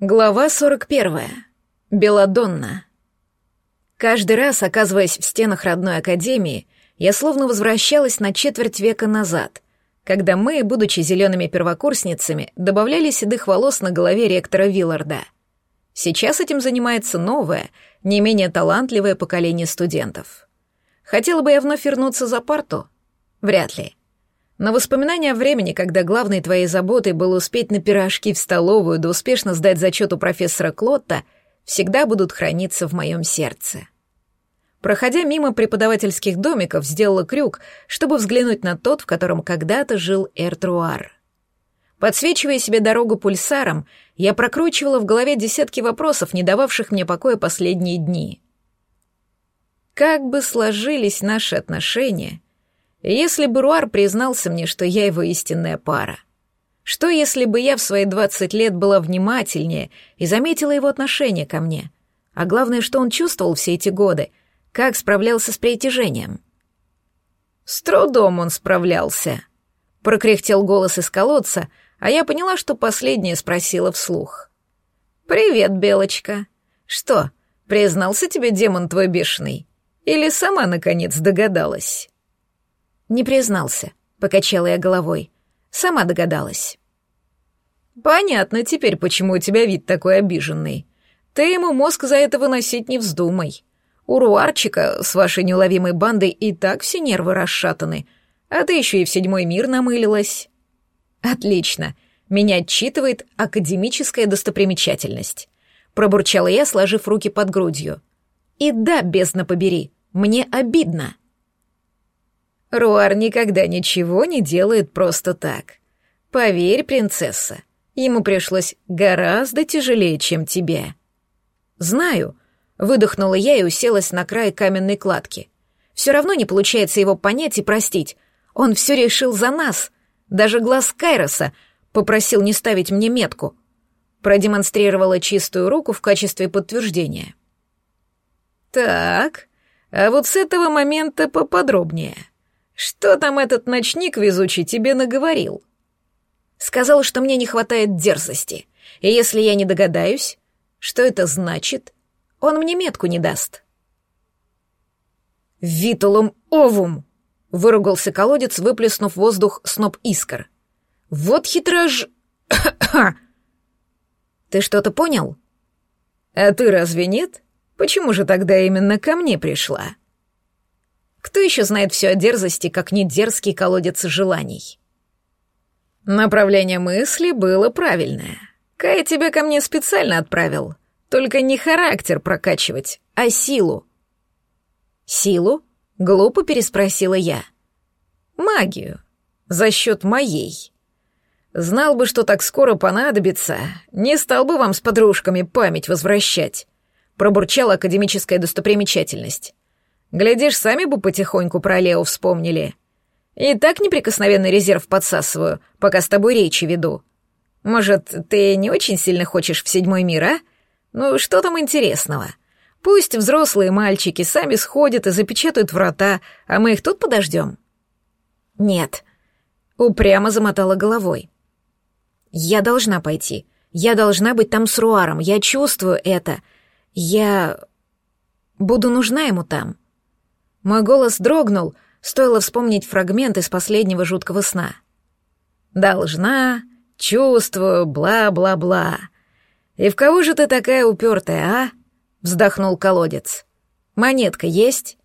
Глава 41. Беладонна. Каждый раз, оказываясь в стенах родной академии, я словно возвращалась на четверть века назад, когда мы, будучи зелеными первокурсницами, добавляли седых волос на голове ректора Вилларда. Сейчас этим занимается новое, не менее талантливое поколение студентов. Хотела бы я вновь вернуться за парту? Вряд ли. Но воспоминания о времени, когда главной твоей заботой было успеть на пирожки в столовую да успешно сдать зачет у профессора Клотта, всегда будут храниться в моем сердце. Проходя мимо преподавательских домиков, сделала крюк, чтобы взглянуть на тот, в котором когда-то жил Эртруар. Подсвечивая себе дорогу пульсаром, я прокручивала в голове десятки вопросов, не дававших мне покоя последние дни. Как бы сложились наши отношения — если бы Руар признался мне, что я его истинная пара? Что, если бы я в свои двадцать лет была внимательнее и заметила его отношение ко мне? А главное, что он чувствовал все эти годы, как справлялся с притяжением. С трудом он справлялся. Прокряхтел голос из колодца, а я поняла, что последнее спросила вслух. «Привет, Белочка. Что, признался тебе демон твой бешеный? Или сама, наконец, догадалась?» Не признался, покачала я головой. Сама догадалась. Понятно теперь, почему у тебя вид такой обиженный. Ты ему мозг за это выносить не вздумай. У Руарчика с вашей неуловимой бандой и так все нервы расшатаны, а ты еще и в седьмой мир намылилась. Отлично. Меня отчитывает академическая достопримечательность. Пробурчала я, сложив руки под грудью. И да, бездна побери, мне обидно. Руар никогда ничего не делает просто так. Поверь, принцесса, ему пришлось гораздо тяжелее, чем тебе. Знаю, выдохнула я и уселась на край каменной кладки. Все равно не получается его понять и простить. Он все решил за нас. Даже глаз Кайроса попросил не ставить мне метку. Продемонстрировала чистую руку в качестве подтверждения. Так, а вот с этого момента поподробнее. «Что там этот ночник везучий тебе наговорил?» «Сказал, что мне не хватает дерзости, и если я не догадаюсь, что это значит, он мне метку не даст». «Витулум овум!» — выругался колодец, выплеснув воздух сноп искр. «Вот хитрож...» «Ты что-то понял?» «А ты разве нет? Почему же тогда именно ко мне пришла?» Кто еще знает все о дерзости, как не дерзкий колодец желаний? Направление мысли было правильное. Кай тебя ко мне специально отправил. Только не характер прокачивать, а силу. Силу? Глупо переспросила я. Магию. За счет моей. Знал бы, что так скоро понадобится, не стал бы вам с подружками память возвращать. Пробурчала академическая достопримечательность. Глядишь, сами бы потихоньку про Лео вспомнили. И так неприкосновенный резерв подсасываю, пока с тобой речи веду. Может, ты не очень сильно хочешь в седьмой мир, а? Ну, что там интересного? Пусть взрослые мальчики сами сходят и запечатают врата, а мы их тут подождем. Нет. Упрямо замотала головой. Я должна пойти. Я должна быть там с Руаром. Я чувствую это. Я буду нужна ему там. Мой голос дрогнул, стоило вспомнить фрагмент из последнего жуткого сна. «Должна, чувствую, бла-бла-бла. И в кого же ты такая упертая, а?» — вздохнул колодец. «Монетка есть?»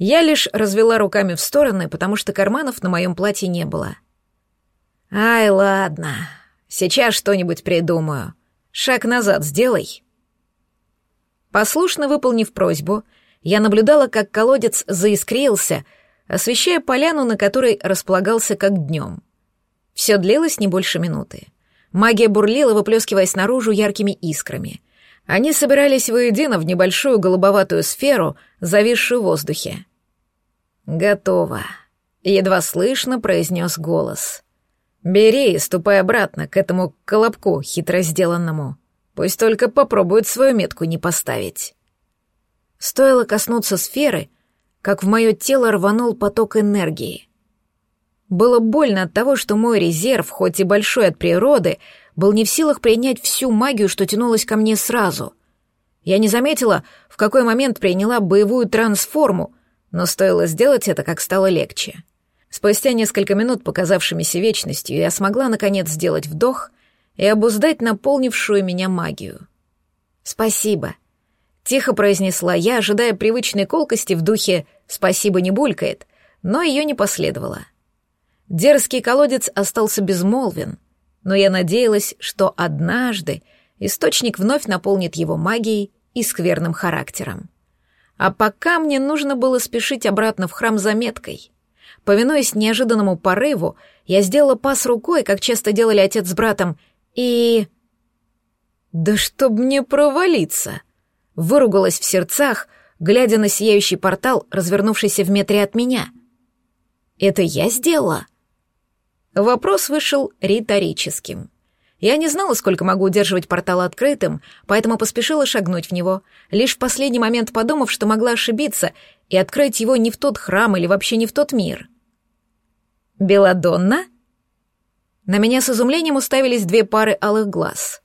Я лишь развела руками в стороны, потому что карманов на моем платье не было. «Ай, ладно, сейчас что-нибудь придумаю. Шаг назад сделай». Послушно выполнив просьбу, я наблюдала, как колодец заискрился, освещая поляну, на которой располагался как днем. Все длилось не больше минуты. Магия бурлила, выплескиваясь наружу яркими искрами. Они собирались воедино в небольшую голубоватую сферу, зависшую в воздухе. «Готово», — едва слышно произнес голос. «Бери и ступай обратно к этому колобку хитро сделанному. Пусть только попробует свою метку не поставить». Стоило коснуться сферы, как в мое тело рванул поток энергии. Было больно от того, что мой резерв, хоть и большой от природы, был не в силах принять всю магию, что тянулась ко мне сразу. Я не заметила, в какой момент приняла боевую трансформу, но стоило сделать это, как стало легче. Спустя несколько минут, показавшимися вечностью, я смогла, наконец, сделать вдох и обуздать наполнившую меня магию. «Спасибо», — тихо произнесла я, ожидая привычной колкости в духе «спасибо не булькает», но ее не последовало. Дерзкий колодец остался безмолвен, но я надеялась, что однажды источник вновь наполнит его магией и скверным характером. А пока мне нужно было спешить обратно в храм за меткой. Повинуясь неожиданному порыву, я сделала пас рукой, как часто делали отец с братом, и... «Да чтоб мне провалиться!» Выругалась в сердцах, глядя на сияющий портал, развернувшийся в метре от меня. «Это я сделала?» Вопрос вышел риторическим. Я не знала, сколько могу удерживать портал открытым, поэтому поспешила шагнуть в него, лишь в последний момент подумав, что могла ошибиться и открыть его не в тот храм или вообще не в тот мир. «Беладонна?» На меня с изумлением уставились две пары алых глаз.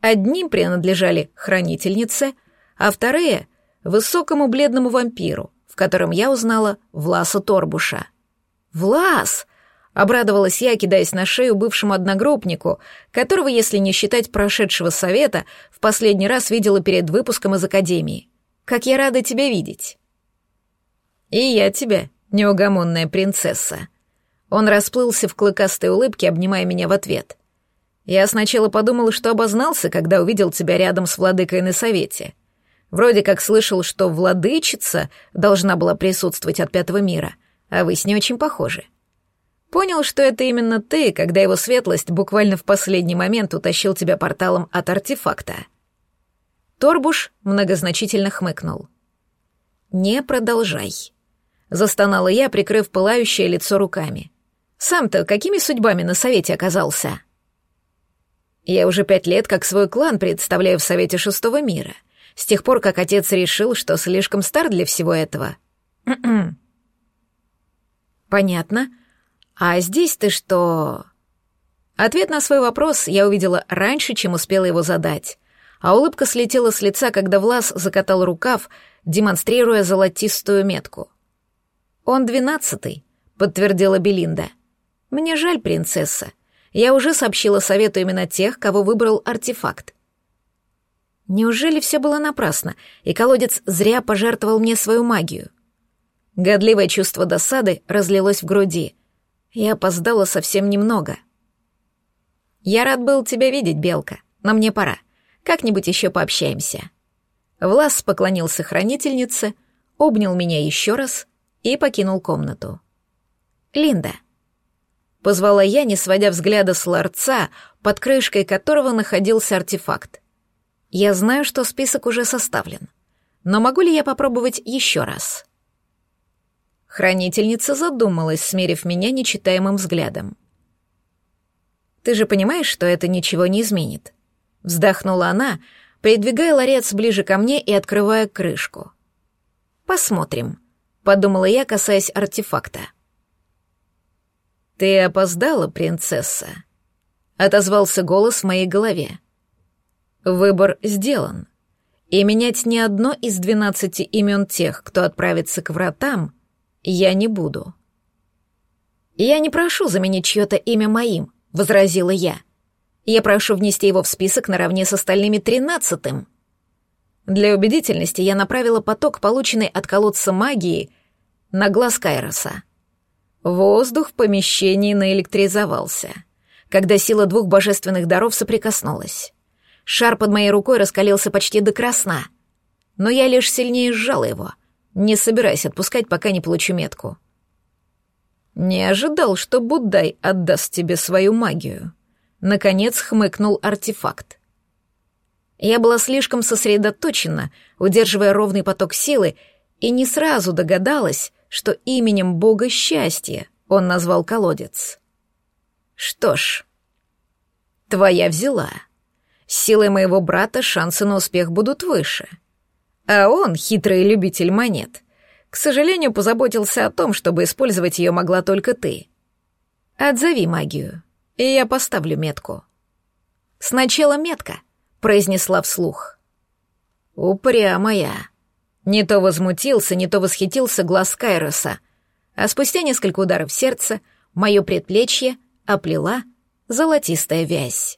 Одним принадлежали хранительнице, а вторые — высокому бледному вампиру, в котором я узнала Власа Торбуша. «Влас!» Обрадовалась я, кидаясь на шею бывшему одногруппнику, которого, если не считать прошедшего совета, в последний раз видела перед выпуском из академии. «Как я рада тебя видеть!» «И я тебя, неугомонная принцесса!» Он расплылся в клыкастой улыбке, обнимая меня в ответ. Я сначала подумал, что обознался, когда увидел тебя рядом с владыкой на совете. Вроде как слышал, что владычица должна была присутствовать от пятого мира, а вы с ней очень похожи. Понял, что это именно ты, когда его светлость буквально в последний момент утащил тебя порталом от артефакта. Торбуш многозначительно хмыкнул. «Не продолжай», — застонала я, прикрыв пылающее лицо руками. «Сам-то какими судьбами на совете оказался?» «Я уже пять лет как свой клан представляю в Совете Шестого мира, с тех пор, как отец решил, что слишком стар для всего этого». «Понятно», «А здесь ты что?» Ответ на свой вопрос я увидела раньше, чем успела его задать, а улыбка слетела с лица, когда Влас закатал рукав, демонстрируя золотистую метку. «Он двенадцатый», — подтвердила Белинда. «Мне жаль, принцесса. Я уже сообщила совету именно тех, кого выбрал артефакт. Неужели все было напрасно, и колодец зря пожертвовал мне свою магию? Годливое чувство досады разлилось в груди. Я опоздала совсем немного. Я рад был тебя видеть, Белка, но мне пора. Как-нибудь еще пообщаемся. Влас поклонился хранительнице, обнял меня еще раз и покинул комнату. Линда. Позвала я, не сводя взгляда с ларца, под крышкой которого находился артефакт. Я знаю, что список уже составлен. Но могу ли я попробовать еще раз? Хранительница задумалась, смерив меня нечитаемым взглядом. «Ты же понимаешь, что это ничего не изменит?» Вздохнула она, придвигая ларец ближе ко мне и открывая крышку. «Посмотрим», — подумала я, касаясь артефакта. «Ты опоздала, принцесса», — отозвался голос в моей голове. «Выбор сделан, и менять ни одно из двенадцати имен тех, кто отправится к вратам, я не буду. Я не прошу заменить чье-то имя моим, возразила я. Я прошу внести его в список наравне с остальными тринадцатым. Для убедительности я направила поток, полученный от колодца магии, на глаз Кайроса. Воздух в помещении наэлектризовался, когда сила двух божественных даров соприкоснулась. Шар под моей рукой раскалился почти до красна, но я лишь сильнее сжала его — не собираюсь отпускать, пока не получу метку. Не ожидал, что Буддай отдаст тебе свою магию. Наконец хмыкнул артефакт. Я была слишком сосредоточена, удерживая ровный поток силы, и не сразу догадалась, что именем бога счастья он назвал колодец. Что ж, твоя взяла. С силой моего брата шансы на успех будут выше. А он, хитрый любитель монет, к сожалению, позаботился о том, чтобы использовать ее могла только ты. Отзови магию, и я поставлю метку. Сначала метка, произнесла вслух. Упрямая. Не то возмутился, не то восхитился глаз Кайроса, а спустя несколько ударов сердца мое предплечье оплела золотистая вязь.